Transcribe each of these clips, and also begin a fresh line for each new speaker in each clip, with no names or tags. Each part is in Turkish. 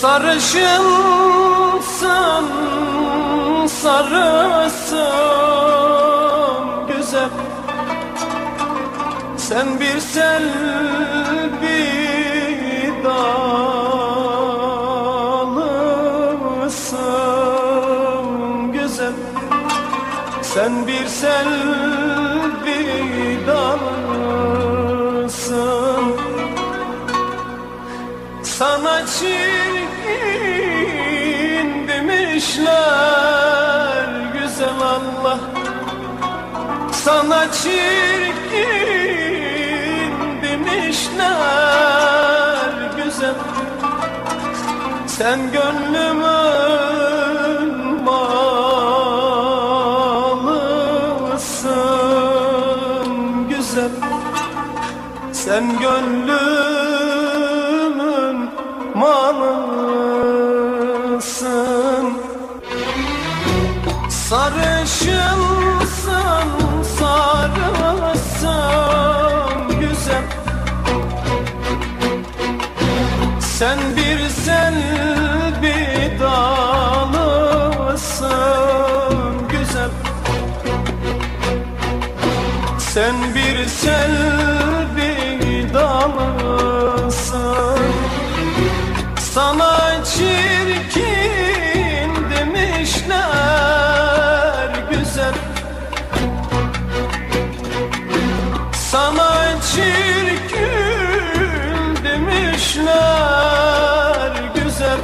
Sarışınsın sarısın güzel. Sen bir sel bir dalısın güzel. Sen bir sel bir dalısın sana çirkin demişler güzel Allah. Sana çirkin demişler güzel. Sen gönlümün malısın güzel. Sen gönlümün malısın Sarışınsın sarısın güzel. Sen bir sel bir dalısın güzel. Sen bir sel bir dalısın. Sana çirkin Sana çirkin demişler güzel.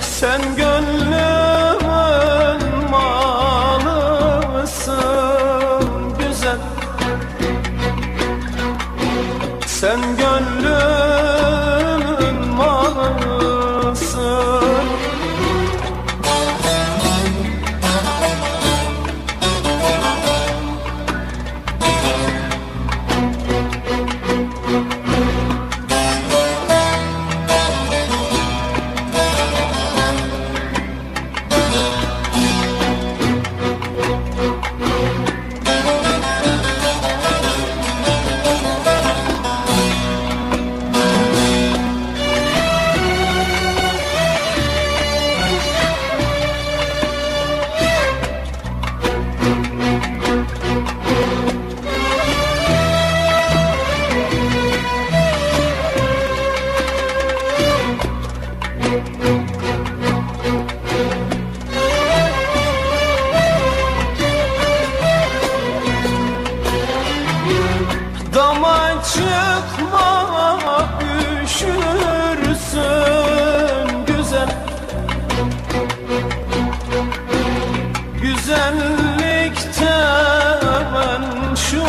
Sen gönlümün malısın güzel? Sen gönlümün çıkma üşürsün güzel. Güzellikte menşursun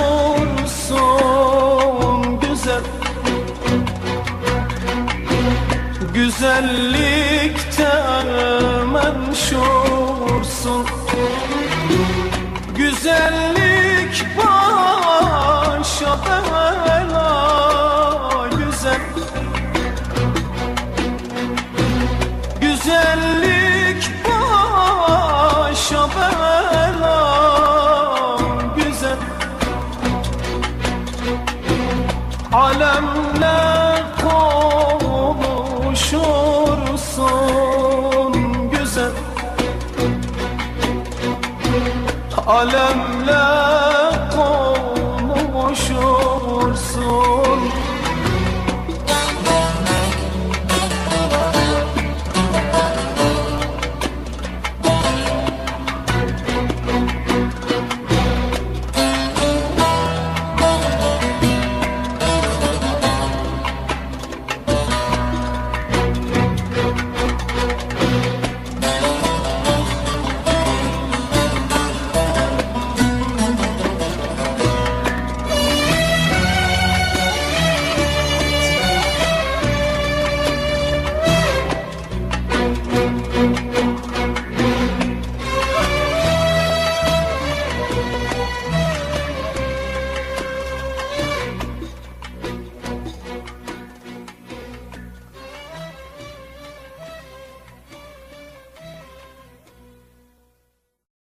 güzel. Güzellikte güzel. Güzellik başa bela güzel. Alemle konuşursun güzel. Alemle konuşursun